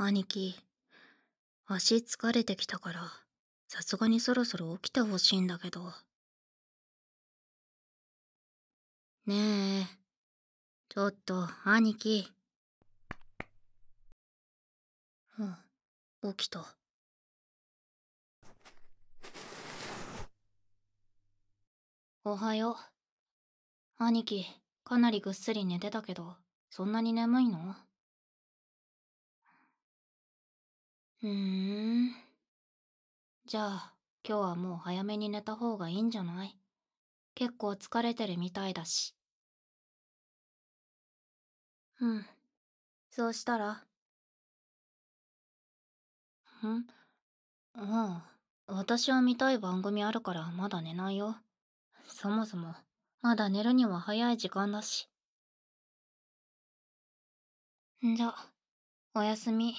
兄貴。足疲れてきたからさすがにそろそろ起きてほしいんだけど。ねえ。ちょっと兄貴。うん起きた。おはよう。兄貴かなりぐっすり寝てたけどそんなに眠いの？ふーん。じゃあ今日はもう早めに寝た方がいいんじゃない？結構疲れてるみたいだし。うん。そうしたら？ん？ああ私は見たい番組あるからまだ寝ないよ。そもそもまだ寝るには早い時間だし。んじゃおやすみ。